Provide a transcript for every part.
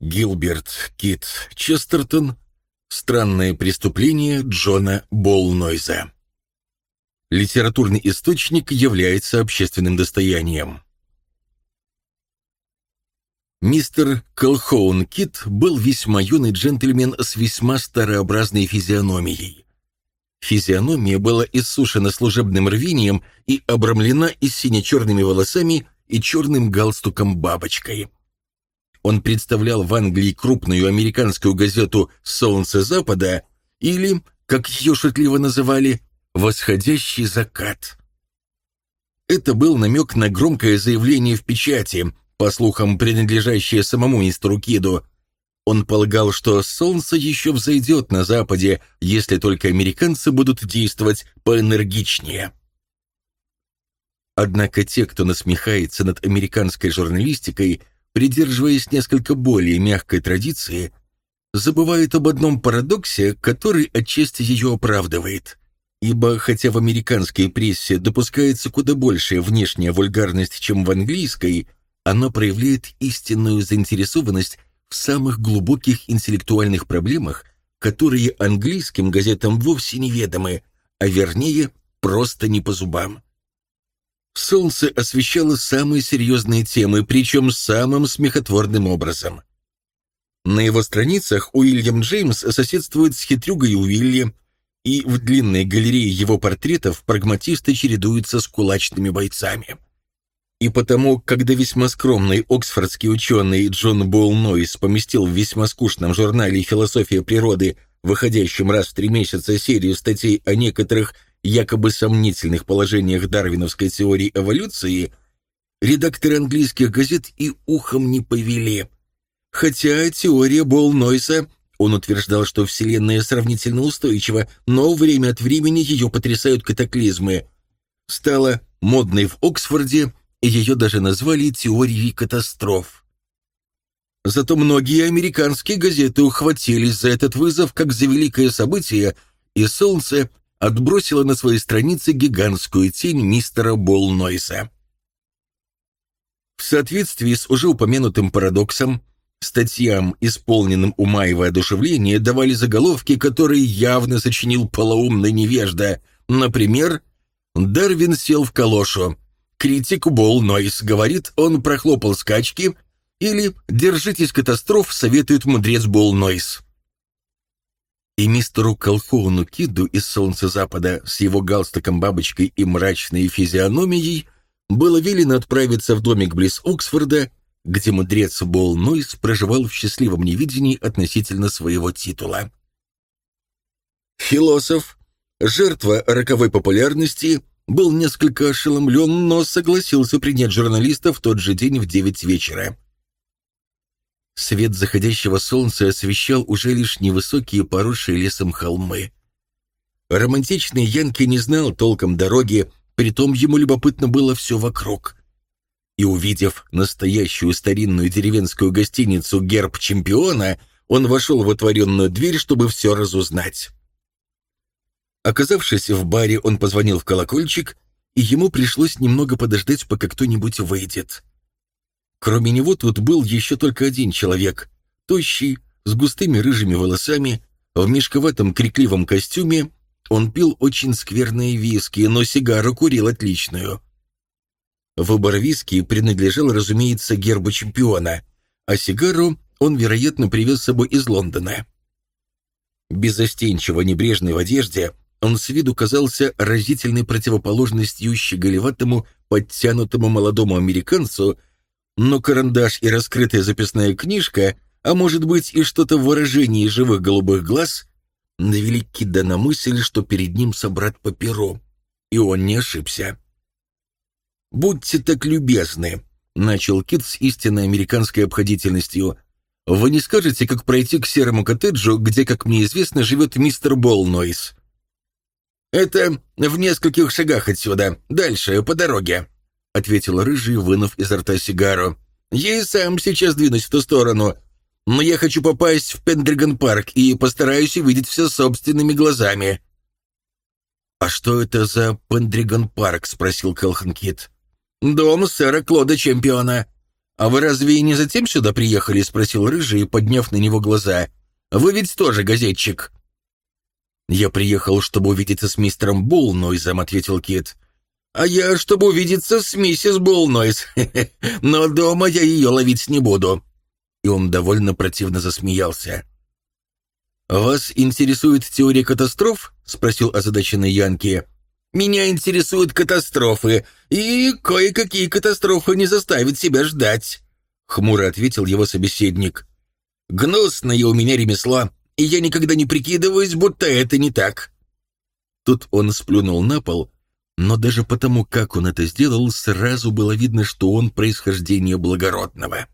Гилберт Кит Честертон. Странное преступление Джона Болнойза. Литературный источник является общественным достоянием. Мистер Колхоун Кит был весьма юный джентльмен с весьма старообразной физиономией. Физиономия была иссушена служебным рвением и обрамлена и сине-черными волосами и черным галстуком-бабочкой. Он представлял в Англии крупную американскую газету «Солнце Запада» или, как ее шутливо называли, «Восходящий закат». Это был намек на громкое заявление в печати, по слухам, принадлежащее самому мистеру Киду. Он полагал, что солнце еще взойдет на Западе, если только американцы будут действовать поэнергичнее. Однако те, кто насмехается над американской журналистикой, придерживаясь несколько более мягкой традиции, забывают об одном парадоксе, который отчасти ее оправдывает. Ибо хотя в американской прессе допускается куда большая внешняя вульгарность, чем в английской, оно проявляет истинную заинтересованность в самых глубоких интеллектуальных проблемах, которые английским газетам вовсе неведомы, а вернее, просто не по зубам. Солнце освещало самые серьезные темы, причем самым смехотворным образом. На его страницах Уильям Джеймс соседствует с хитрюгой Уилли, и в длинной галерее его портретов прагматисты чередуются с кулачными бойцами. И потому, когда весьма скромный оксфордский ученый Джон Болл Нойс поместил в весьма скучном журнале «Философия природы», выходящем раз в три месяца серию статей о некоторых якобы сомнительных положениях дарвиновской теории эволюции, редакторы английских газет и ухом не повели. Хотя теория Болл-Нойса, он утверждал, что Вселенная сравнительно устойчива, но время от времени ее потрясают катаклизмы, стала модной в Оксфорде, и ее даже назвали теорией катастроф. Зато многие американские газеты ухватились за этот вызов как за великое событие, и «Солнце» отбросила на своей странице гигантскую тень мистера Болнойса. В соответствии с уже упомянутым парадоксом, статьям, исполненным ума и воодушевления, давали заголовки, которые явно сочинил полоумный невежда. Например, «Дарвин сел в калошу», «Критик Бол Нойс говорит, он прохлопал скачки», или «Держитесь катастроф», советует мудрец Бол Нойс и мистеру Колхоуну Киду из «Солнца Запада» с его галстуком-бабочкой и мрачной физиономией было велено отправиться в домик близ Оксфорда, где мудрец Бол Нойс проживал в счастливом невидении относительно своего титула. Философ, жертва роковой популярности, был несколько ошеломлен, но согласился принять журналиста в тот же день в девять вечера. Свет заходящего солнца освещал уже лишь невысокие поросшие лесом холмы. Романтичный Янки не знал толком дороги, притом ему любопытно было все вокруг. И увидев настоящую старинную деревенскую гостиницу «Герб чемпиона», он вошел в отворенную дверь, чтобы все разузнать. Оказавшись в баре, он позвонил в колокольчик, и ему пришлось немного подождать, пока кто-нибудь выйдет. Кроме него тут был еще только один человек, тощий, с густыми рыжими волосами, в мешковатом крикливом костюме. Он пил очень скверные виски, но сигару курил отличную. Выбор виски принадлежал, разумеется, гербу чемпиона, а сигару он, вероятно, привез с собой из Лондона. Безостенчиво небрежный в одежде, он с виду казался разительной противоположностью щеголеватому, подтянутому молодому американцу — но карандаш и раскрытая записная книжка, а может быть и что-то в выражении живых голубых глаз, навели Кида на мысль, что перед ним собрат по перу. И он не ошибся. «Будьте так любезны», — начал Кит с истинной американской обходительностью. «Вы не скажете, как пройти к серому коттеджу, где, как мне известно, живет мистер Болнойс?» «Это в нескольких шагах отсюда, дальше, по дороге», — ответил Рыжий, вынув изо рта сигару. «Я и сам сейчас двинусь в ту сторону, но я хочу попасть в Пендриган-парк и постараюсь увидеть все собственными глазами». «А что это за Пендриган-парк?» — спросил Келхан Кит. «Дом сэра Клода Чемпиона. «А вы разве и не затем сюда приехали?» — спросил Рыжий, подняв на него глаза. «Вы ведь тоже газетчик». «Я приехал, чтобы увидеться с мистером Булнойзом», — ответил Кит. «А я, чтобы увидеться с миссис Булнойз. Но дома я ее ловить не буду». И он довольно противно засмеялся. «Вас интересует теория катастроф?» — спросил озадаченный Янки. «Меня интересуют катастрофы, и кое-какие катастрофы не заставят себя ждать», — хмуро ответил его собеседник. «Гнусное у меня ремесло, и я никогда не прикидываюсь, будто это не так». Тут он сплюнул на пол, но даже потому, как он это сделал, сразу было видно, что он происхождения благородного.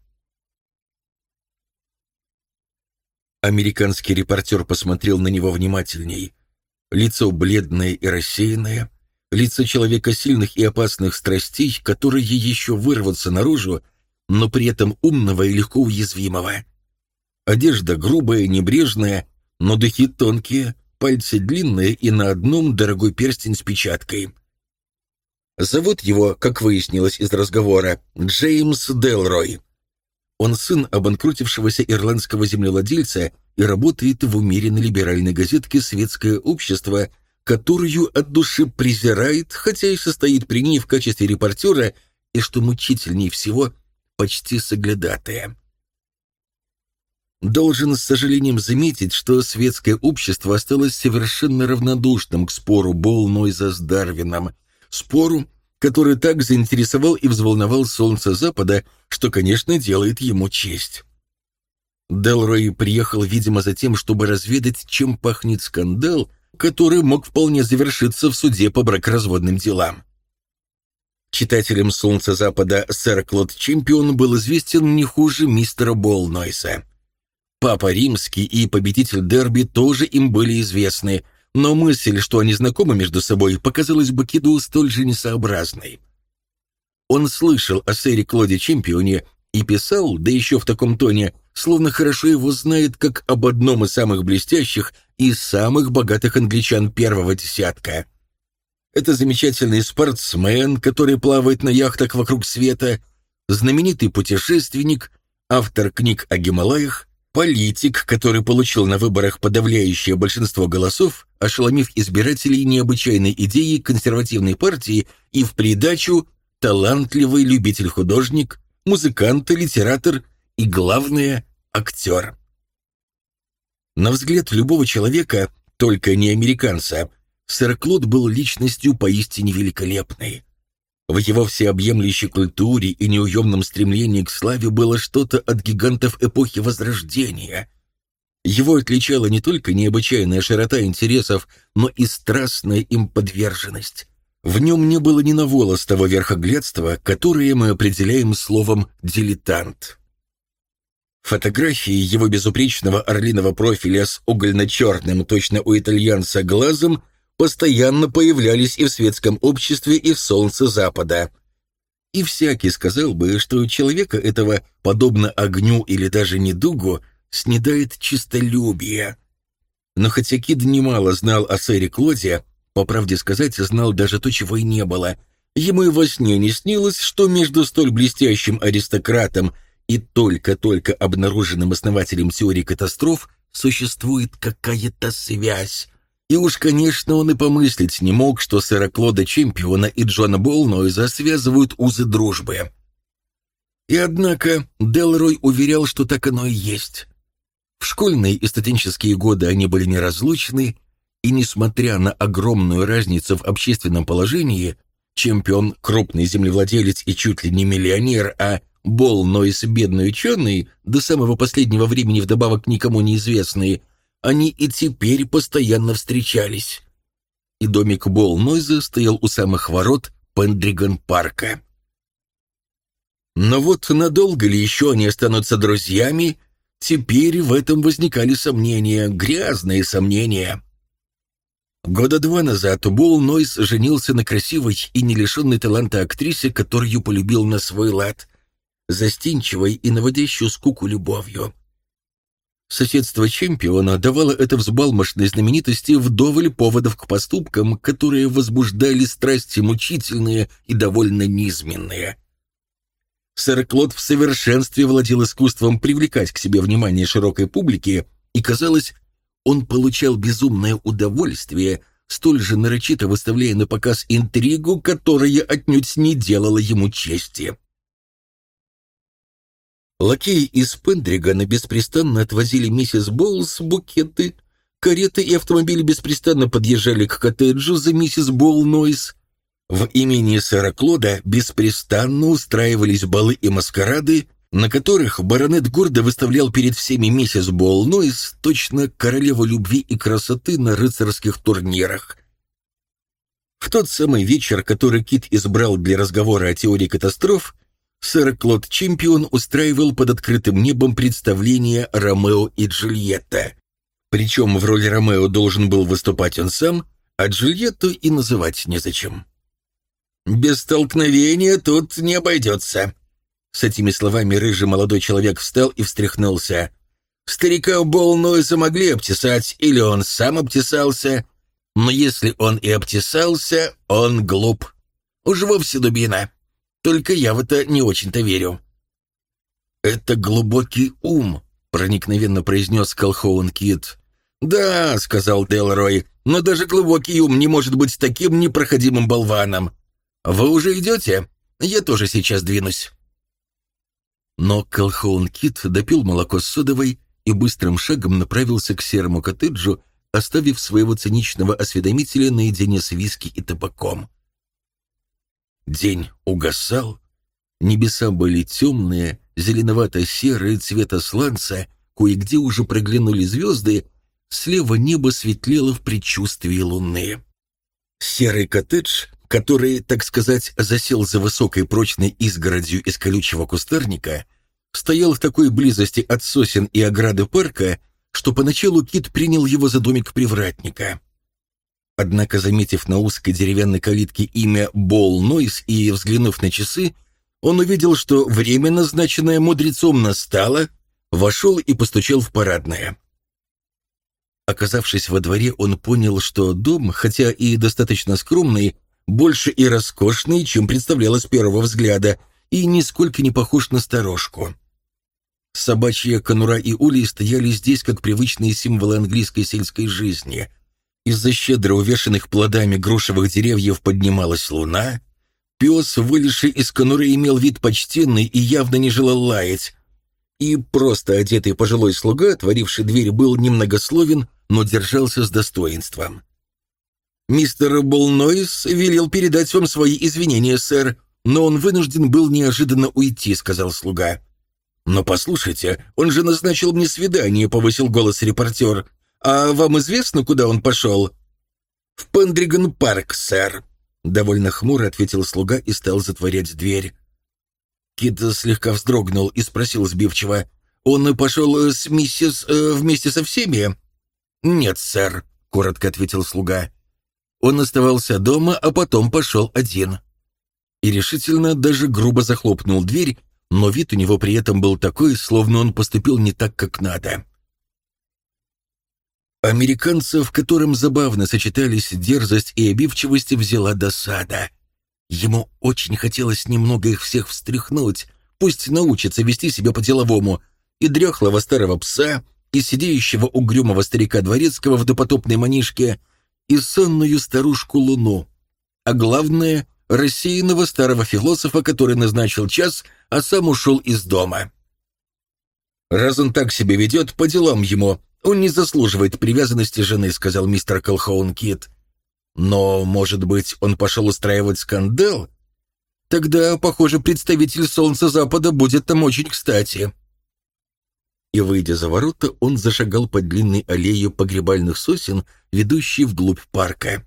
Американский репортер посмотрел на него внимательней. Лицо бледное и рассеянное, лицо человека сильных и опасных страстей, которые еще вырвутся наружу, но при этом умного и легко уязвимого. Одежда грубая, небрежная, но духи тонкие, пальцы длинные и на одном дорогой перстень с печаткой. Зовут его, как выяснилось из разговора, Джеймс Делрой. Он сын обанкротившегося ирландского землевладельца и работает в умеренно либеральной газетке «Светское общество», которую от души презирает, хотя и состоит при ней в качестве репортера, и, что мучительнее всего, почти соглядатая. Должен с сожалением заметить, что светское общество осталось совершенно равнодушным к спору Болнойза с Дарвином, спору, который так заинтересовал и взволновал солнце Запада, что, конечно, делает ему честь. Делрой приехал, видимо, за тем, чтобы разведать, чем пахнет скандал, который мог вполне завершиться в суде по бракоразводным делам. Читателям «Солнца Запада» сэр Клод Чемпион был известен не хуже мистера Болнойса. Папа Римский и победитель Дерби тоже им были известны – но мысль, что они знакомы между собой, показалась бы Киду столь же несообразной. Он слышал о сэре Клоде Чемпионе и писал, да еще в таком тоне, словно хорошо его знает как об одном из самых блестящих и самых богатых англичан первого десятка. Это замечательный спортсмен, который плавает на яхтах вокруг света, знаменитый путешественник, автор книг о Гималаях, Политик, который получил на выборах подавляющее большинство голосов, ошеломив избирателей необычайной идеей консервативной партии и в придачу талантливый любитель-художник, музыкант, литератор и, главное, актер. На взгляд любого человека, только не американца, сэр Клод был личностью поистине великолепной. В его всеобъемлющей культуре и неуемном стремлении к славе было что-то от гигантов эпохи Возрождения. Его отличала не только необычайная широта интересов, но и страстная им подверженность. В нем не было ни на волос того верхоглядства, которое мы определяем словом «дилетант». Фотографии его безупречного орлиного профиля с угольно-черным, точно у итальянца, глазом постоянно появлялись и в светском обществе, и в солнце Запада. И всякий сказал бы, что человека этого, подобно огню или даже недугу, снедает чистолюбие. Но хотя Кид немало знал о сэре Клоде, по правде сказать, знал даже то, чего и не было. Ему и во сне не снилось, что между столь блестящим аристократом и только-только обнаруженным основателем теории катастроф существует какая-то связь, и уж, конечно, он и помыслить не мог, что сэра Клода Чемпиона и Джона Болнойза связывают узы дружбы. И однако Делрой уверял, что так оно и есть. В школьные и студенческие годы они были неразлучны, и, несмотря на огромную разницу в общественном положении, чемпион — крупный землевладелец и чуть ли не миллионер, а Бол Нойс — бедный ученый, до самого последнего времени вдобавок никому неизвестный, они и теперь постоянно встречались. И домик Болнойза стоял у самых ворот Пендриган-парка. Но вот надолго ли еще они останутся друзьями, теперь в этом возникали сомнения, грязные сомнения. Года два назад Бол Нойс женился на красивой и не лишенной таланта актрисе, которую полюбил на свой лад, застенчивой и наводящую скуку любовью. Соседство чемпиона давало это взбалмошной знаменитости вдоволь поводов к поступкам, которые возбуждали страсти мучительные и довольно низменные. Сэр Клод в совершенстве владел искусством привлекать к себе внимание широкой публики, и, казалось, он получал безумное удовольствие, столь же нарочито выставляя на показ интригу, которая отнюдь не делала ему чести. Лакеи из Пендригана беспрестанно отвозили миссис Боулс букеты, кареты и автомобили беспрестанно подъезжали к коттеджу за миссис Боулс-Нойс, в имени сэра Клода беспрестанно устраивались балы и маскарады, на которых баронет гордо выставлял перед всеми миссис Болнойс точно королеву любви и красоты на рыцарских турнирах. В тот самый вечер, который Кит избрал для разговора о теории катастроф, сэр Клод Чемпион устраивал под открытым небом представление «Ромео и Джульетта». Причем в роли Ромео должен был выступать он сам, а Джульетту и называть незачем. «Без столкновения тут не обойдется». С этими словами рыжий молодой человек встал и встряхнулся. Старика Болнойса могли обтесать, или он сам обтесался. Но если он и обтесался, он глуп. Уж вовсе дубина. Только я в это не очень-то верю. «Это глубокий ум», — проникновенно произнес Колхоун Кит. «Да», — сказал Делрой, — «но даже глубокий ум не может быть таким непроходимым болваном. «Вы уже идете? Я тоже сейчас двинусь». Но Колхоун Кит допил молоко с содовой и быстрым шагом направился к серому коттеджу, оставив своего циничного осведомителя наедине с виски и табаком. День угасал, небеса были темные, зеленовато-серые цвета сланца, кое-где уже проглянули звезды, слева небо светлело в предчувствии луны. Серый коттедж который, так сказать, засел за высокой прочной изгородью из колючего кустарника, стоял в такой близости от сосен и ограды парка, что поначалу Кит принял его за домик привратника. Однако, заметив на узкой деревянной калитке имя Бол Нойс и взглянув на часы, он увидел, что время, назначенное мудрецом, настало, вошел и постучал в парадное. Оказавшись во дворе, он понял, что дом, хотя и достаточно скромный, больше и роскошный, чем представлялось с первого взгляда, и нисколько не похож на сторожку. Собачья конура и улей стояли здесь как привычные символы английской сельской жизни. Из-за щедро увешанных плодами грушевых деревьев поднималась луна. Пес, вылезший из конуры, имел вид почтенный и явно не желал лаять. И просто одетый пожилой слуга, отворивший дверь, был немногословен, но держался с достоинством. «Мистер Болнойс велел передать вам свои извинения, сэр, но он вынужден был неожиданно уйти», — сказал слуга. «Но послушайте, он же назначил мне свидание», — повысил голос репортер. «А вам известно, куда он пошел?» «В Пендриган-парк, сэр», — довольно хмуро ответил слуга и стал затворять дверь. Кит слегка вздрогнул и спросил сбивчиво. «Он пошел с миссис э, вместе со всеми?» «Нет, сэр», — коротко ответил слуга. Он оставался дома, а потом пошел один. И решительно даже грубо захлопнул дверь, но вид у него при этом был такой, словно он поступил не так, как надо. Американца, в котором забавно сочетались дерзость и обивчивость, взяла досада. Ему очень хотелось немного их всех встряхнуть, пусть научится вести себя по-деловому, и дряхлого старого пса, и сидеющего угрюмого старика дворецкого в допотопной манишке — и сонную старушку Луну, а главное — рассеянного старого философа, который назначил час, а сам ушел из дома. «Раз он так себя ведет, по делам ему. Он не заслуживает привязанности жены», — сказал мистер Колхоун Кит. «Но, может быть, он пошел устраивать скандал? Тогда, похоже, представитель Солнца Запада будет там очень кстати» и, выйдя за ворота, он зашагал по длинной аллее погребальных сосен, ведущей вглубь парка.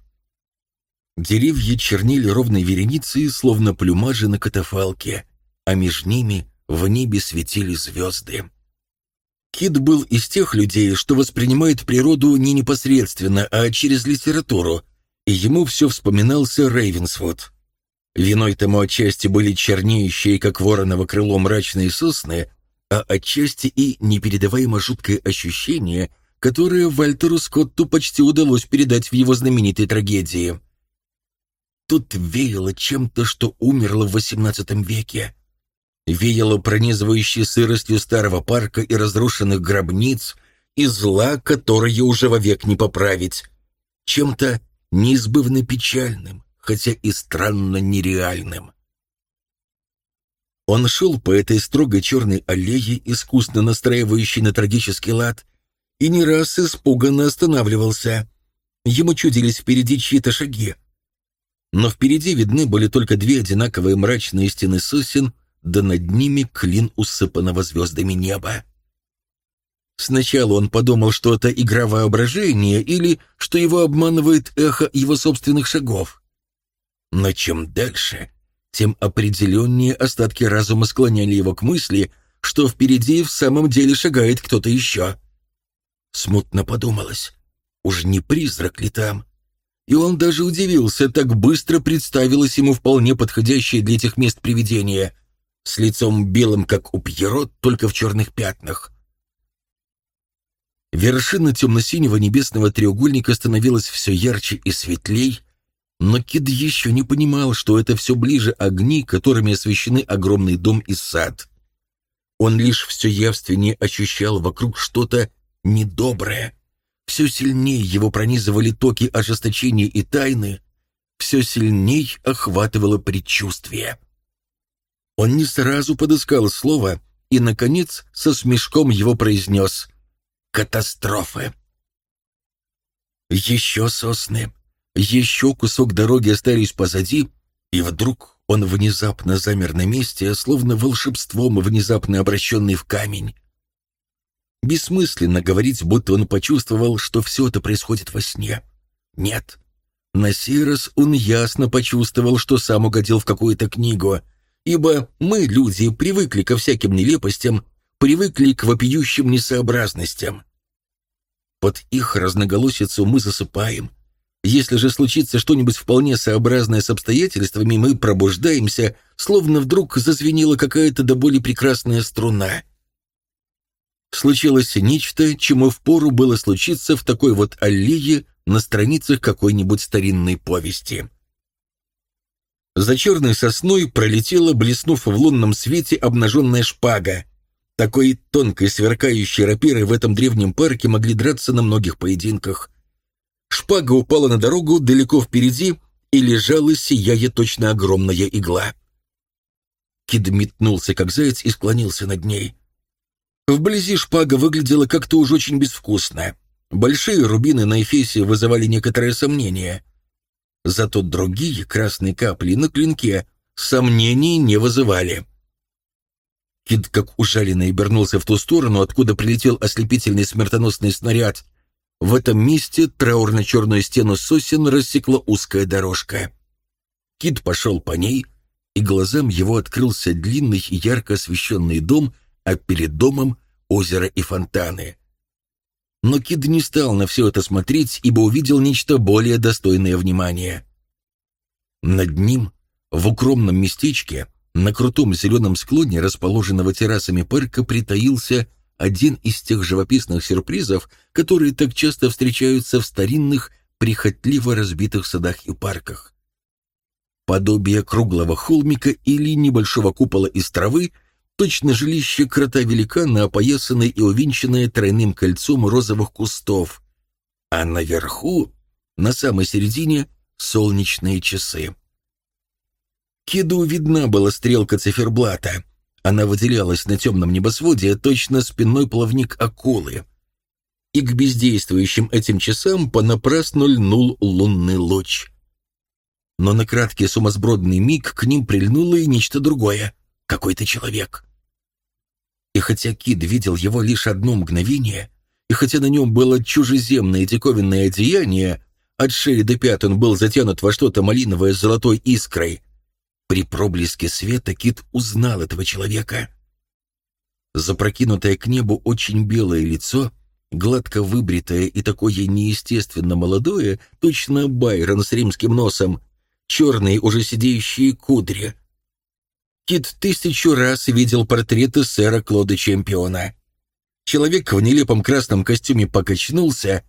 Деревья чернили ровной вереницей, словно плюмажи на катафалке, а между ними в небе светили звезды. Кит был из тех людей, что воспринимает природу не непосредственно, а через литературу, и ему все вспоминался Рейвенсвуд. Виной тому отчасти были чернеющие, как вороново крыло, мрачные сосны, а отчасти и непередаваемо жуткое ощущение, которое Вальтеру Скотту почти удалось передать в его знаменитой трагедии. Тут веяло чем-то, что умерло в XVIII веке. Веяло пронизывающей сыростью старого парка и разрушенных гробниц, и зла, которое уже вовек не поправить. Чем-то неизбывно печальным, хотя и странно нереальным. Он шел по этой строгой черной аллее, искусно настраивающей на трагический лад, и не раз испуганно останавливался. Ему чудились впереди чьи-то шаги. Но впереди видны были только две одинаковые мрачные стены сосен, да над ними клин усыпанного звездами неба. Сначала он подумал, что это игра воображения или что его обманывает эхо его собственных шагов. Но чем дальше, тем определеннее остатки разума склоняли его к мысли, что впереди в самом деле шагает кто-то еще. Смутно подумалось, уж не призрак ли там? И он даже удивился, так быстро представилось ему вполне подходящее для этих мест привидение, с лицом белым, как у Пьеро, только в черных пятнах. Вершина темно-синего небесного треугольника становилась все ярче и светлей, но Кид еще не понимал, что это все ближе огни, которыми освещены огромный дом и сад. Он лишь все явственнее ощущал вокруг что-то недоброе. Все сильнее его пронизывали токи ожесточения и тайны, все сильней охватывало предчувствие. Он не сразу подыскал слово и, наконец, со смешком его произнес «Катастрофы». Еще сосны, еще кусок дороги остались позади, и вдруг он внезапно замер на месте, словно волшебством внезапно обращенный в камень. Бессмысленно говорить, будто он почувствовал, что все это происходит во сне. Нет. На сей раз он ясно почувствовал, что сам угодил в какую-то книгу, ибо мы, люди, привыкли ко всяким нелепостям, привыкли к вопиющим несообразностям. Под их разноголосицу мы засыпаем — если же случится что-нибудь вполне сообразное с обстоятельствами, мы пробуждаемся, словно вдруг зазвенела какая-то до боли прекрасная струна. Случилось нечто, чему впору было случиться в такой вот аллее на страницах какой-нибудь старинной повести. За черной сосной пролетела, блеснув в лунном свете, обнаженная шпага. Такой тонкой сверкающей рапирой в этом древнем парке могли драться на многих поединках. Шпага упала на дорогу далеко впереди и лежала, сияя точно огромная игла. Кид метнулся, как заяц, и склонился над ней. Вблизи шпага выглядела как-то уж очень безвкусно. Большие рубины на эфесе вызывали некоторое сомнение. Зато другие красные капли на клинке сомнений не вызывали. Кид, как ужаленный, обернулся в ту сторону, откуда прилетел ослепительный смертоносный снаряд, в этом месте траурно-черную стену сосен рассекла узкая дорожка. Кит пошел по ней, и глазам его открылся длинный и ярко освещенный дом, а перед домом — озеро и фонтаны. Но Кид не стал на все это смотреть, ибо увидел нечто более достойное внимания. Над ним, в укромном местечке, на крутом зеленом склоне, расположенного террасами парка, притаился один из тех живописных сюрпризов, которые так часто встречаются в старинных, прихотливо разбитых садах и парках. Подобие круглого холмика или небольшого купола из травы, точно жилище крота-великана, опоясанное и увенчанное тройным кольцом розовых кустов, а наверху, на самой середине, солнечные часы. Кеду видна была стрелка циферблата — она выделялась на темном небосводе, точно спинной плавник акулы. И к бездействующим этим часам понапрасну льнул лунный луч. Но на краткий сумасбродный миг к ним прильнуло и нечто другое — какой-то человек. И хотя Кид видел его лишь одно мгновение, и хотя на нем было чужеземное диковинное одеяние, от шеи до пят он был затянут во что-то малиновое с золотой искрой — при проблеске света Кит узнал этого человека. Запрокинутое к небу очень белое лицо, гладко выбритое и такое неестественно молодое, точно Байрон с римским носом, черные уже сидеющие кудри. Кит тысячу раз видел портреты сэра Клода Чемпиона. Человек в нелепом красном костюме покачнулся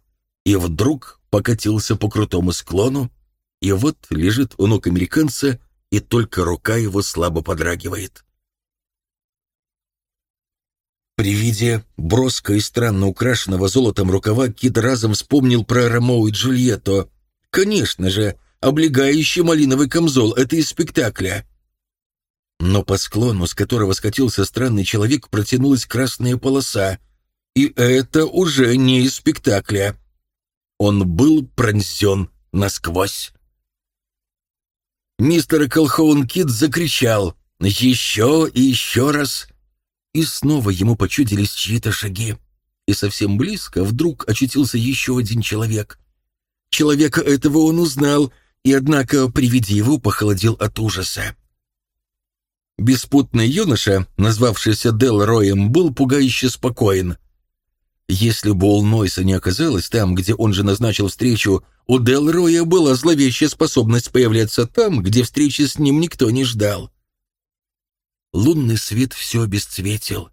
и вдруг покатился по крутому склону, и вот лежит у ног американца и только рука его слабо подрагивает. При виде броско и странно украшенного золотом рукава Кид разом вспомнил про Ромео и Джульетту. Конечно же, облегающий малиновый камзол — это из спектакля. Но по склону, с которого скатился странный человек, протянулась красная полоса. И это уже не из спектакля. Он был пронзен насквозь. Мистер Колхоун Кид закричал «Еще и еще раз!» И снова ему почудились чьи-то шаги. И совсем близко вдруг очутился еще один человек. Человека этого он узнал, и, однако, при виде его похолодел от ужаса. Беспутный юноша, назвавшийся Дел Роем, был пугающе спокоен. Если бы Ол Нойса не оказалось там, где он же назначил встречу, у Дел Роя была зловещая способность появляться там, где встречи с ним никто не ждал. Лунный свет все обесцветил.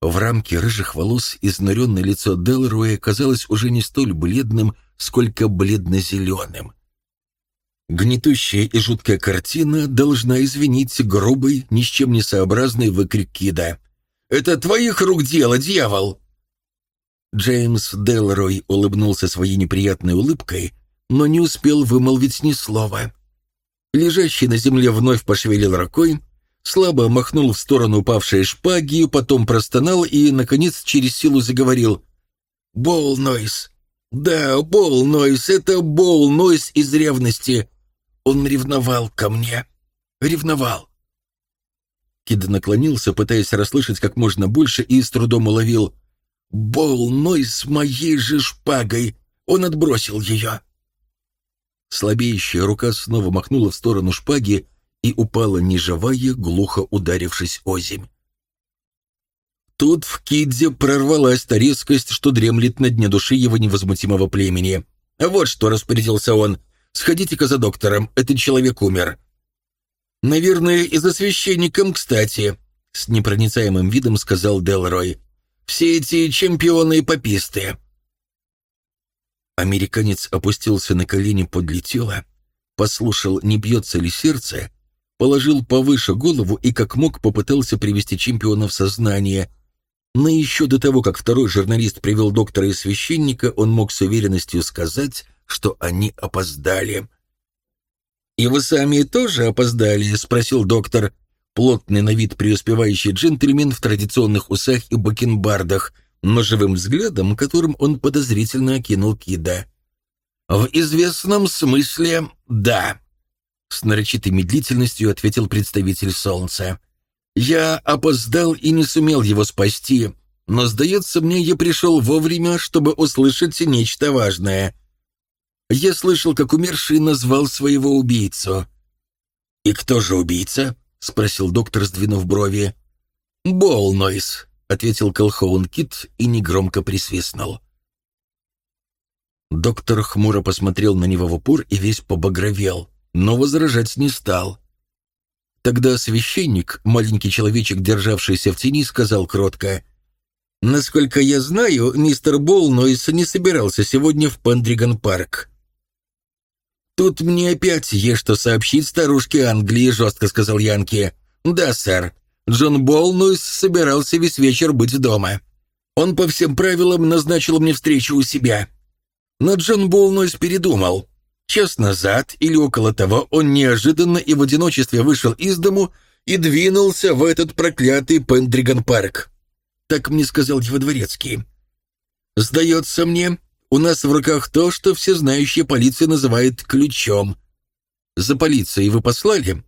В рамке рыжих волос изнуренное лицо Делроя казалось уже не столь бледным, сколько бледно-зеленым. Гнетущая и жуткая картина должна извинить грубый, ни с чем не сообразный выкрик Кида. «Это твоих рук дело, дьявол!» Джеймс Делрой улыбнулся своей неприятной улыбкой, но не успел вымолвить ни слова. Лежащий на земле вновь пошевелил рукой, слабо махнул в сторону упавшей шпаги, потом простонал и, наконец, через силу заговорил. «Бол Нойс! Да, Бол Нойс, это Бол Нойс из ревности. Он ревновал ко мне. Ревновал». Кид наклонился, пытаясь расслышать как можно больше, и с трудом уловил. «Бол Нойс моей же шпагой! Он отбросил ее!» Слабеющая рука снова махнула в сторону шпаги, и упала неживая, глухо ударившись о земь. Тут в Кидзе прорвалась та резкость, что дремлет на дне души его невозмутимого племени. «Вот что», — распорядился он, — «сходите-ка за доктором, этот человек умер». «Наверное, и за священником, кстати», — с непроницаемым видом сказал Делрой. «Все эти чемпионы и пописты». Американец опустился на колени подле тела, послушал, не бьется ли сердце, положил повыше голову и как мог попытался привести чемпиона в сознание. Но еще до того, как второй журналист привел доктора и священника, он мог с уверенностью сказать, что они опоздали. «И вы сами тоже опоздали?» — спросил доктор, плотный на вид преуспевающий джентльмен в традиционных усах и бакенбардах, но живым взглядом, которым он подозрительно окинул Кида. «В известном смысле, да», с нарочитой медлительностью ответил представитель Солнца. «Я опоздал и не сумел его спасти, но, сдается мне, я пришел вовремя, чтобы услышать нечто важное. Я слышал, как умерший назвал своего убийцу». «И кто же убийца?» — спросил доктор, сдвинув брови. «Болнойс», — ответил Колхоун Кит и негромко присвистнул. Доктор хмуро посмотрел на него в упор и весь побагровел но возражать не стал. Тогда священник, маленький человечек, державшийся в тени, сказал кротко, «Насколько я знаю, мистер Болнойс не собирался сегодня в Пендриган-парк». «Тут мне опять есть что сообщить старушке Англии», — жестко сказал Янки. «Да, сэр. Джон Болнойс собирался весь вечер быть дома. Он по всем правилам назначил мне встречу у себя. Но Джон Болнойс передумал. Час назад или около того он неожиданно и в одиночестве вышел из дому и двинулся в этот проклятый Пендриган-парк. Так мне сказал его дворецкий. «Сдается мне, у нас в руках то, что всезнающая полиция называет ключом. За полицией вы послали?»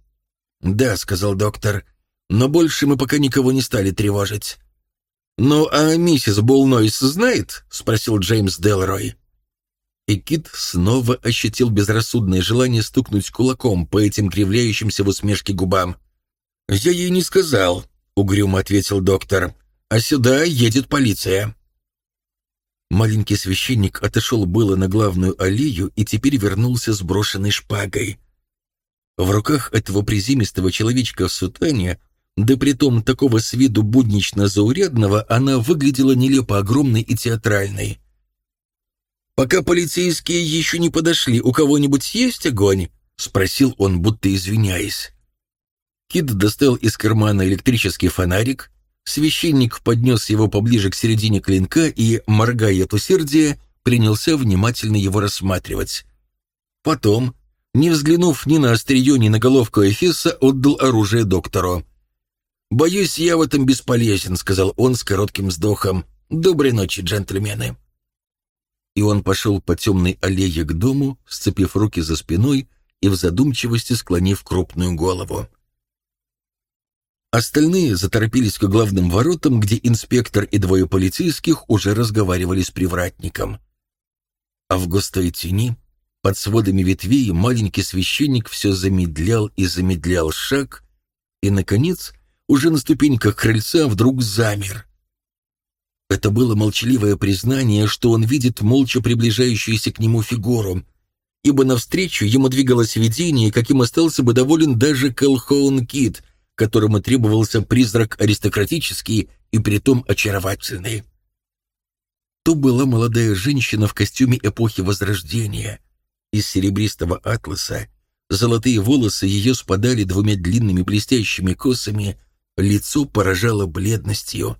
«Да», — сказал доктор, — «но больше мы пока никого не стали тревожить». «Ну, а миссис Булнойс знает?» — спросил Джеймс Делрой и Кит снова ощутил безрассудное желание стукнуть кулаком по этим кривляющимся в усмешке губам. «Я ей не сказал», — угрюмо ответил доктор. «А сюда едет полиция». Маленький священник отошел было на главную аллею и теперь вернулся с брошенной шпагой. В руках этого приземистого человечка в сутане, да притом такого с виду буднично-заурядного, она выглядела нелепо огромной и театральной. «Пока полицейские еще не подошли, у кого-нибудь есть огонь?» — спросил он, будто извиняясь. Кид достал из кармана электрический фонарик, Священник поднес его поближе к середине клинка и, моргая от усердия, принялся внимательно его рассматривать. Потом, не взглянув ни на острие, ни на головку Эфеса, отдал оружие доктору. «Боюсь, я в этом бесполезен», — сказал он с коротким вздохом. «Доброй ночи, джентльмены». И он пошел по темной аллее к дому, сцепив руки за спиной и в задумчивости склонив крупную голову. Остальные заторопились к главным воротам, где инспектор и двое полицейских уже разговаривали с привратником. А в густой тени, под сводами ветвей, маленький священник все замедлял и замедлял шаг, и, наконец, уже на ступеньках крыльца вдруг замер. Это было молчаливое признание, что он видит молча приближающуюся к нему фигуру, ибо навстречу ему двигалось видение, каким остался бы доволен даже Кэлхоун Кит — которому требовался призрак аристократический и притом очаровательный. То была молодая женщина в костюме эпохи Возрождения. Из серебристого атласа золотые волосы ее спадали двумя длинными блестящими косами, лицо поражало бледностью.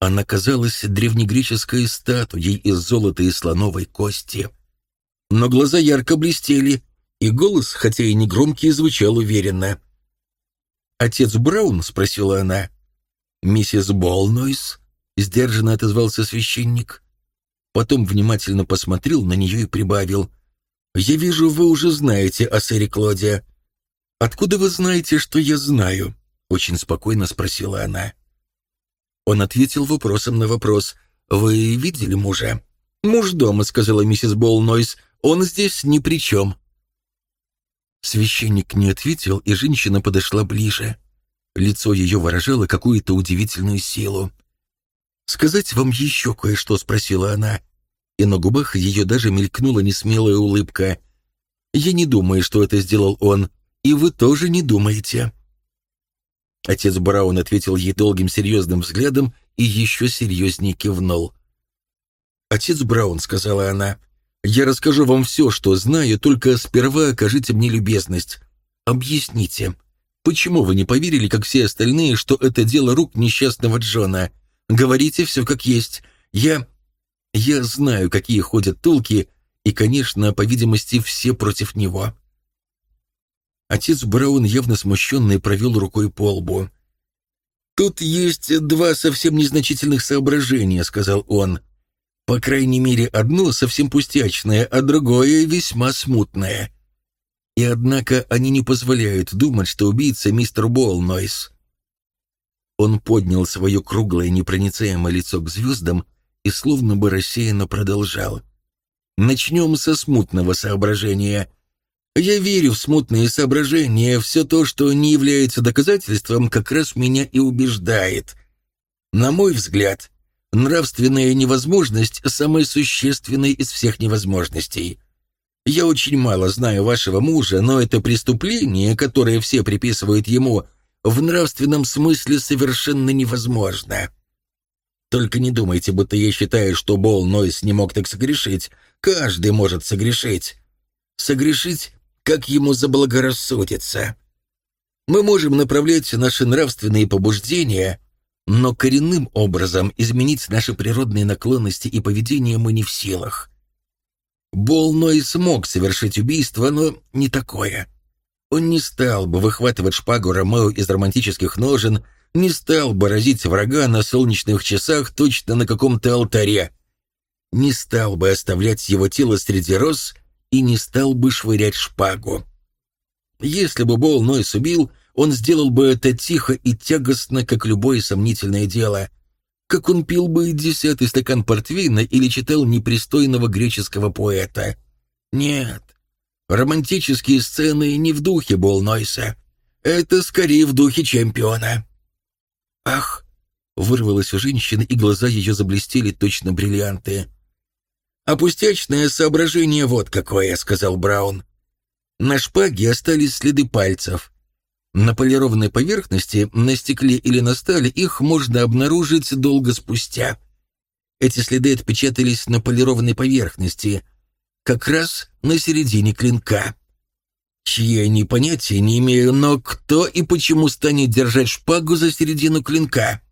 Она казалась древнегреческой статуей из золота и слоновой кости. Но глаза ярко блестели, и голос, хотя и негромкий, звучал уверенно — «Отец Браун?» — спросила она. «Миссис Болнойс?» — сдержанно отозвался священник. Потом внимательно посмотрел на нее и прибавил. «Я вижу, вы уже знаете о сэре Клоде». «Откуда вы знаете, что я знаю?» — очень спокойно спросила она. Он ответил вопросом на вопрос. «Вы видели мужа?» «Муж дома», — сказала миссис Болнойс. «Он здесь ни при чем». Священник не ответил, и женщина подошла ближе. Лицо ее выражало какую-то удивительную силу. «Сказать вам еще кое-что?» — спросила она. И на губах ее даже мелькнула несмелая улыбка. «Я не думаю, что это сделал он, и вы тоже не думаете». Отец Браун ответил ей долгим серьезным взглядом и еще серьезнее кивнул. «Отец Браун», — сказала она, я расскажу вам все, что знаю, только сперва окажите мне любезность. Объясните, почему вы не поверили, как все остальные, что это дело рук несчастного Джона? Говорите все как есть. Я... Я знаю, какие ходят толки, и, конечно, по видимости, все против него». Отец Браун, явно смущенный, провел рукой по лбу. «Тут есть два совсем незначительных соображения», — сказал он. По крайней мере, одно совсем пустячное, а другое весьма смутное. И однако они не позволяют думать, что убийца мистер Болнойс. Он поднял свое круглое непроницаемое лицо к звездам и словно бы рассеянно продолжал. Начнем со смутного соображения. Я верю в смутные соображения, все то, что не является доказательством, как раз меня и убеждает. На мой взгляд, Нравственная невозможность – самая существенная из всех невозможностей. Я очень мало знаю вашего мужа, но это преступление, которое все приписывают ему, в нравственном смысле совершенно невозможно. Только не думайте, будто я считаю, что Бол Нойс не мог так согрешить. Каждый может согрешить. Согрешить, как ему заблагорассудится. Мы можем направлять наши нравственные побуждения – но коренным образом изменить наши природные наклонности и поведение мы не в силах. Болной смог совершить убийство, но не такое. Он не стал бы выхватывать шпагу Ромео из романтических ножен, не стал бы разить врага на солнечных часах точно на каком-то алтаре, не стал бы оставлять его тело среди роз и не стал бы швырять шпагу. Если бы Бол Нойс убил, он сделал бы это тихо и тягостно, как любое сомнительное дело. Как он пил бы десятый стакан портвейна или читал непристойного греческого поэта. Нет, романтические сцены не в духе Болнойса. Это скорее в духе чемпиона. «Ах!» — вырвалась у женщины, и глаза ее заблестели точно бриллианты. «Опустячное соображение вот какое», — сказал Браун. «На шпаге остались следы пальцев». На полированной поверхности, на стекле или на стали их можно обнаружить долго спустя. Эти следы отпечатались на полированной поверхности, как раз на середине клинка. чьи они понятия не имею, но кто и почему станет держать шпагу за середину клинка?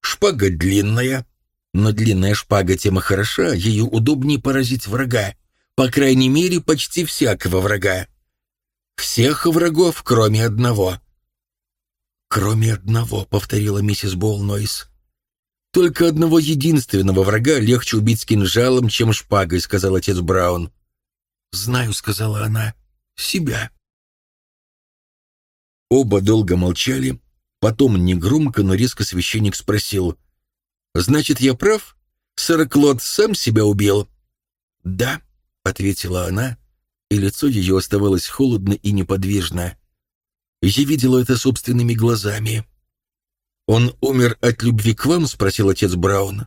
Шпага длинная, но длинная шпага тем и хороша, ее удобнее поразить врага, по крайней мере, почти всякого врага. Всех врагов, кроме одного. «Кроме одного», — повторила миссис Болнойс. «Только одного единственного врага легче убить с кинжалом, чем шпагой», — сказал отец Браун. «Знаю», — сказала она, — «себя». Оба долго молчали, потом негромко, но резко священник спросил. «Значит, я прав? Сэр Клод сам себя убил?» «Да», — ответила она, и лицо ее оставалось холодно и неподвижно. Я видела это собственными глазами. «Он умер от любви к вам?» — спросил отец Браун.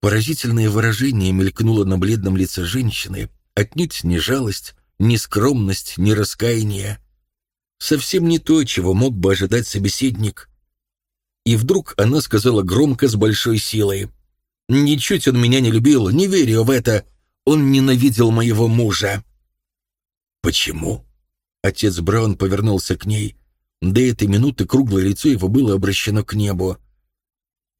Поразительное выражение мелькнуло на бледном лице женщины. Отнюдь не жалость, не скромность, не раскаяние. Совсем не то, чего мог бы ожидать собеседник. И вдруг она сказала громко с большой силой. «Ничуть он меня не любил, не верю в это. Он ненавидел моего мужа». «Почему?» Отец Браун повернулся к ней. До этой минуты круглое лицо его было обращено к небу.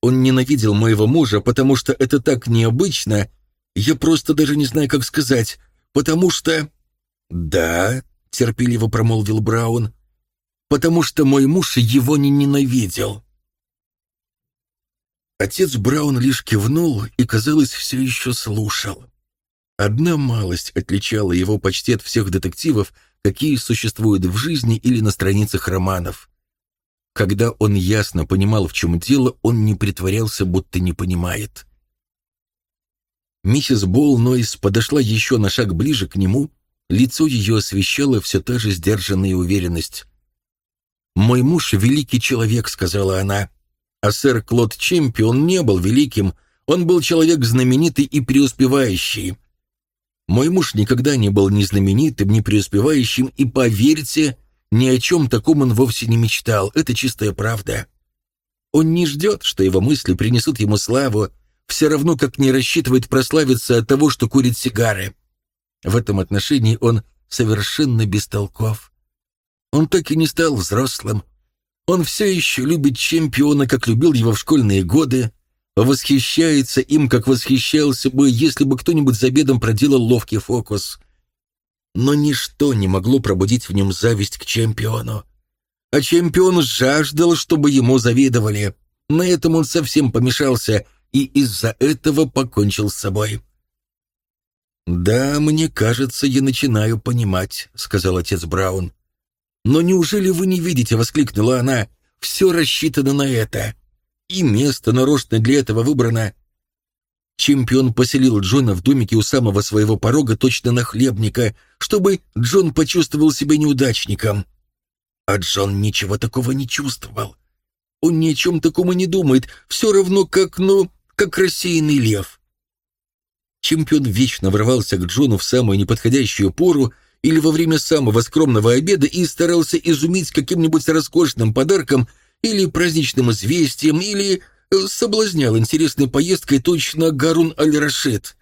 Он ненавидел моего мужа, потому что это так необычно. Я просто даже не знаю, как сказать. Потому что... Да, терпеливо промолвил Браун. Потому что мой муж его не ненавидел. Отец Браун лишь кивнул и, казалось, все еще слушал. Одна малость отличала его почти от всех детективов, какие существуют в жизни или на страницах романов. Когда он ясно понимал, в чем дело, он не притворялся, будто не понимает. Миссис Болл подошла еще на шаг ближе к нему, лицо ее освещало все та же сдержанная уверенность. «Мой муж — великий человек», — сказала она, — «а сэр Клод Чемпион не был великим, он был человек знаменитый и преуспевающий». Мой муж никогда не был ни знаменитым, ни преуспевающим, и, поверьте, ни о чем таком он вовсе не мечтал. Это чистая правда. Он не ждет, что его мысли принесут ему славу, все равно как не рассчитывает прославиться от того, что курит сигары. В этом отношении он совершенно бестолков. Он так и не стал взрослым. Он все еще любит чемпиона, как любил его в школьные годы, восхищается им, как восхищался бы, если бы кто-нибудь за обедом проделал ловкий фокус. Но ничто не могло пробудить в нем зависть к чемпиону. А чемпион жаждал, чтобы ему завидовали. На этом он совсем помешался и из-за этого покончил с собой. «Да, мне кажется, я начинаю понимать», — сказал отец Браун. «Но неужели вы не видите?» — воскликнула она. «Все рассчитано на это. И место нарочно для этого выбрано. Чемпион поселил Джона в домике у самого своего порога точно на хлебника, чтобы Джон почувствовал себя неудачником. А Джон ничего такого не чувствовал. Он ни о чем таком и не думает, все равно как, ну, как рассеянный лев. Чемпион вечно врывался к Джону в самую неподходящую пору или во время самого скромного обеда и старался изумить каким-нибудь роскошным подарком или праздничным известием, или э, соблазнял интересной поездкой точно Гарун Аль-Рашид.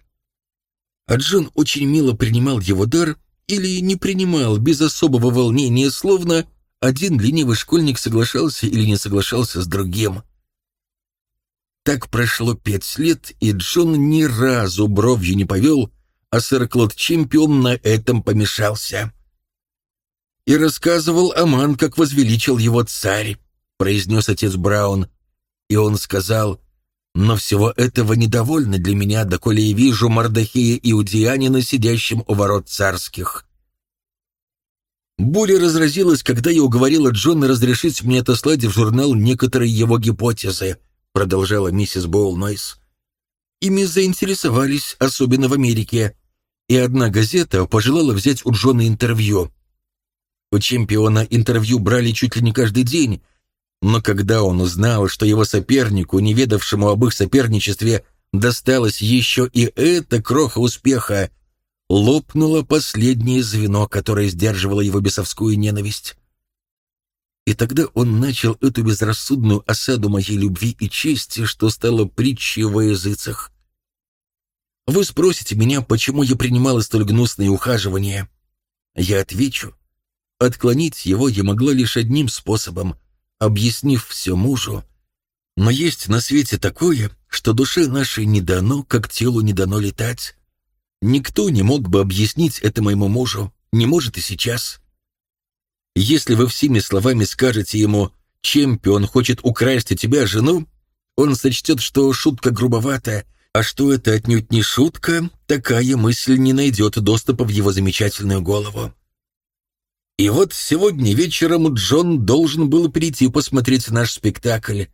А Джон очень мило принимал его дар или не принимал без особого волнения, словно один ленивый школьник соглашался или не соглашался с другим. Так прошло пять лет, и Джон ни разу бровью не повел, а сэр Клод Чемпион на этом помешался. И рассказывал Аман, как возвеличил его царь. — произнес отец Браун. И он сказал, «Но всего этого недовольно для меня, доколе я вижу Мардахея Иудеянина, сидящим у ворот царских». Буря разразилась, когда я уговорила Джона разрешить мне отослать в журнал некоторые его гипотезы, продолжала миссис Боулнойс. Ими заинтересовались, особенно в Америке, и одна газета пожелала взять у Джона интервью. У чемпиона интервью брали чуть ли не каждый день, но когда он узнал, что его сопернику, не ведавшему об их соперничестве, досталось еще и это кроха успеха, лопнуло последнее звено, которое сдерживало его бесовскую ненависть. И тогда он начал эту безрассудную осаду моей любви и чести, что стало притчей во языцах. Вы спросите меня, почему я принимала столь гнусные ухаживания. Я отвечу. Отклонить его я могла лишь одним способом, объяснив все мужу. Но есть на свете такое, что душе нашей не дано, как телу не дано летать. Никто не мог бы объяснить это моему мужу, не может и сейчас. Если вы всеми словами скажете ему «Чемпион хочет украсть у тебя жену», он сочтет, что шутка грубовата, а что это отнюдь не шутка, такая мысль не найдет доступа в его замечательную голову. И вот сегодня вечером Джон должен был прийти посмотреть наш спектакль.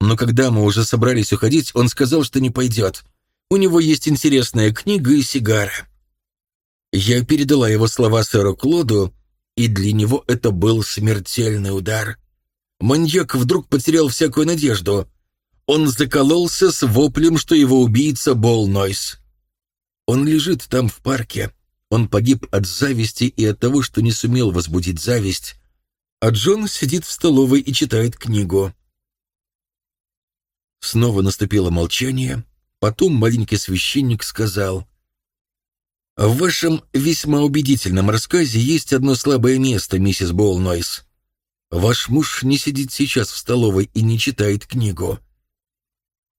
Но когда мы уже собрались уходить, он сказал, что не пойдет. У него есть интересная книга и сигара. Я передала его слова сэру Клоду, и для него это был смертельный удар. Маньяк вдруг потерял всякую надежду. Он закололся с воплем, что его убийца Бол Нойс. Он лежит там в парке. Он погиб от зависти и от того, что не сумел возбудить зависть. А Джон сидит в столовой и читает книгу. Снова наступило молчание. Потом маленький священник сказал, «В вашем весьма убедительном рассказе есть одно слабое место, миссис Болнойс. Ваш муж не сидит сейчас в столовой и не читает книгу.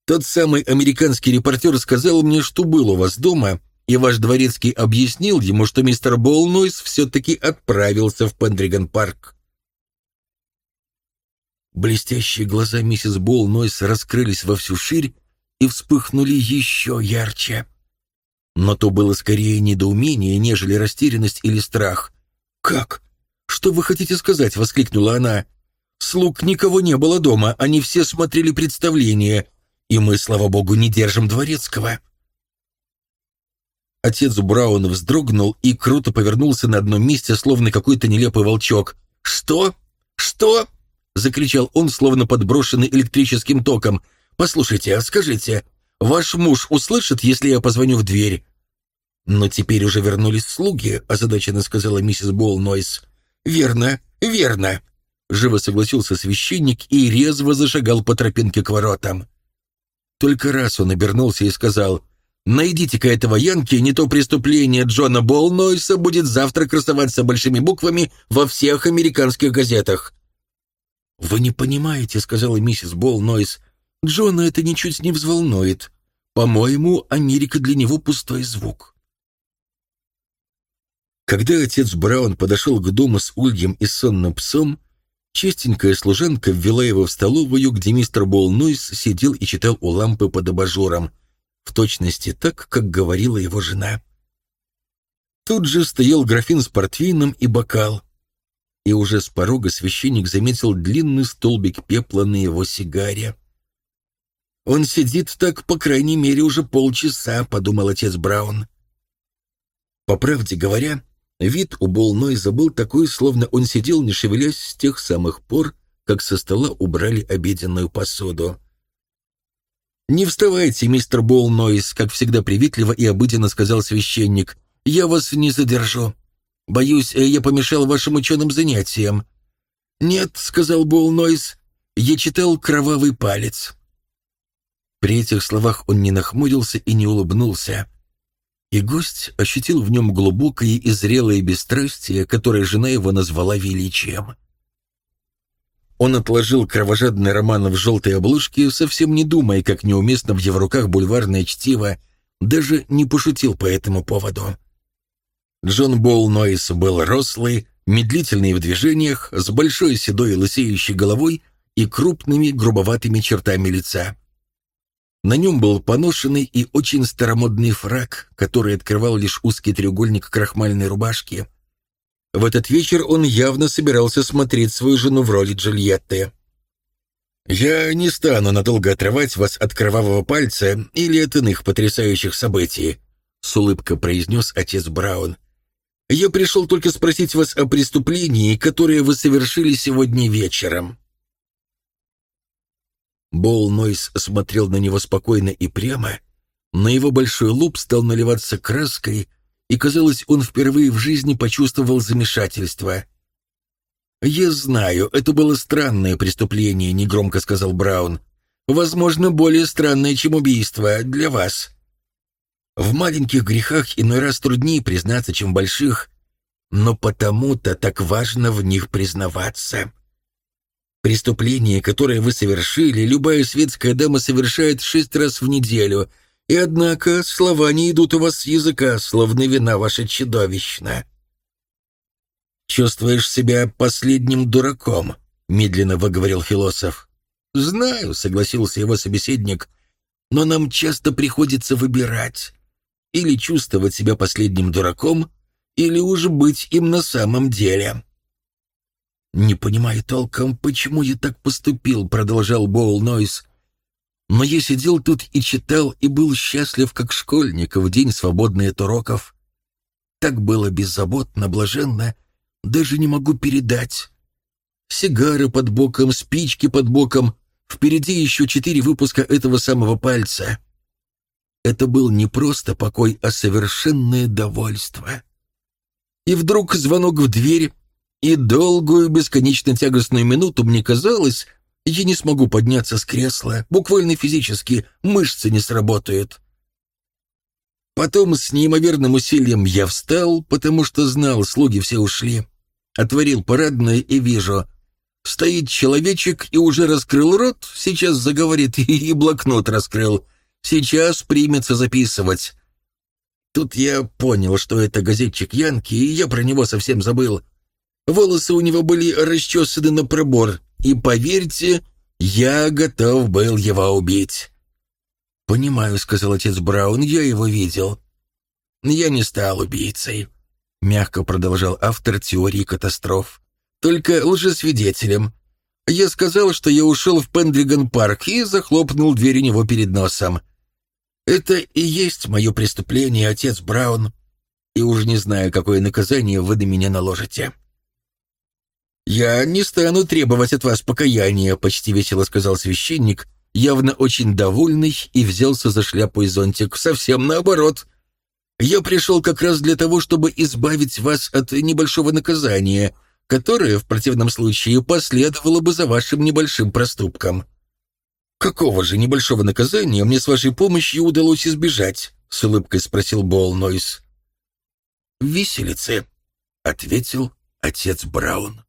Тот самый американский репортер сказал мне, что был у вас дома, и ваш дворецкий объяснил ему, что мистер Болнойс все-таки отправился в Пендриган-парк. Блестящие глаза миссис Болнойс раскрылись во всю ширь и вспыхнули еще ярче. Но то было скорее недоумение, нежели растерянность или страх. «Как? Что вы хотите сказать?» — воскликнула она. «Слуг никого не было дома, они все смотрели представление, и мы, слава богу, не держим дворецкого». Отец Браун вздрогнул и круто повернулся на одном месте, словно какой-то нелепый волчок. «Что? Что?» — закричал он, словно подброшенный электрическим током. «Послушайте, а скажите, ваш муж услышит, если я позвоню в дверь?» «Но теперь уже вернулись слуги», — озадаченно сказала миссис Болнойс. «Верно, верно», — живо согласился священник и резво зашагал по тропинке к воротам. Только раз он обернулся и сказал, «Найдите-ка этого Янки, не то преступление Джона Болнойса будет завтра красоваться большими буквами во всех американских газетах». «Вы не понимаете», — сказала миссис Болнойс, Джона это ничуть не взволнует. По-моему, Америка для него пустой звук. Когда отец Браун подошел к дому с ульем и сонным псом, чистенькая служанка ввела его в столовую, где мистер Болнойс сидел и читал у лампы под абажуром, в точности так, как говорила его жена. Тут же стоял графин с портвейном и бокал, и уже с порога священник заметил длинный столбик пепла на его сигаре. «Он сидит так, по крайней мере, уже полчаса», — подумал отец Браун. По правде говоря, вид у Болнойза был такой, словно он сидел, не шевелясь с тех самых пор, как со стола убрали обеденную посуду. «Не вставайте, мистер Болнойз», — как всегда приветливо и обыденно сказал священник. «Я вас не задержу. Боюсь, я помешал вашим ученым занятиям». «Нет», — сказал Болнойз, — «я читал «Кровавый палец». При этих словах он не нахмурился и не улыбнулся. И гость ощутил в нем глубокое и зрелое бесстрастие, которое жена его назвала величием. Он отложил кровожадный роман в желтой обложке, совсем не думая, как неуместно в его руках бульварное чтиво, даже не пошутил по этому поводу. Джон Болл Нойс был рослый, медлительный в движениях, с большой седой лысеющей головой и крупными грубоватыми чертами лица. На нем был поношенный и очень старомодный фраг, который открывал лишь узкий треугольник крахмальной рубашки. В этот вечер он явно собирался смотреть свою жену в роли Джульетты. «Я не стану надолго отрывать вас от кровавого пальца или от иных потрясающих событий», — с улыбкой произнес отец Браун. «Я пришел только спросить вас о преступлении, которое вы совершили сегодня вечером». Бол Нойс смотрел на него спокойно и прямо. На его большой лоб стал наливаться краской, и, казалось, он впервые в жизни почувствовал замешательство. «Я знаю, это было странное преступление», — негромко сказал Браун. «Возможно, более странное, чем убийство для вас. В маленьких грехах иной раз труднее признаться, чем в больших. но потому-то так важно в них признаваться. Преступление, которое вы совершили, любая светская дама совершает шесть раз в неделю, и однако слова не идут у вас с языка, словно вина ваша чудовищна. «Чувствуешь себя последним дураком», — медленно выговорил философ. «Знаю», — согласился его собеседник, — «но нам часто приходится выбирать. Или чувствовать себя последним дураком, или уж быть им на самом деле». «Не понимаю толком, почему я так поступил», — продолжал Боул Нойс. «Но я сидел тут и читал, и был счастлив, как школьник, в день свободный от уроков. Так было беззаботно, блаженно, даже не могу передать. Сигары под боком, спички под боком, впереди еще четыре выпуска этого самого пальца. Это был не просто покой, а совершенное довольство. И вдруг звонок в дверь, и долгую, бесконечно тягостную минуту мне казалось, я не смогу подняться с кресла, буквально физически, мышцы не сработают. Потом с неимоверным усилием я встал, потому что знал, слуги все ушли. Отворил парадное и вижу. Стоит человечек и уже раскрыл рот, сейчас заговорит и блокнот раскрыл. Сейчас примется записывать. Тут я понял, что это газетчик Янки, и я про него совсем забыл. Волосы у него были расчесаны на пробор, и, поверьте, я готов был его убить. «Понимаю», — сказал отец Браун, — «я его видел». «Я не стал убийцей», — мягко продолжал автор теории катастроф. «Только лжесвидетелем. Я сказал, что я ушел в Пендриган-парк и захлопнул дверь у него перед носом. Это и есть мое преступление, отец Браун, и уж не знаю, какое наказание вы на меня наложите». «Я не стану требовать от вас покаяния», — почти весело сказал священник, явно очень довольный и взялся за шляпу и зонтик. «Совсем наоборот. Я пришел как раз для того, чтобы избавить вас от небольшого наказания, которое, в противном случае, последовало бы за вашим небольшим проступком». «Какого же небольшого наказания мне с вашей помощью удалось избежать?» — с улыбкой спросил Бол Нойс. «Виселицы», — ответил отец Браун.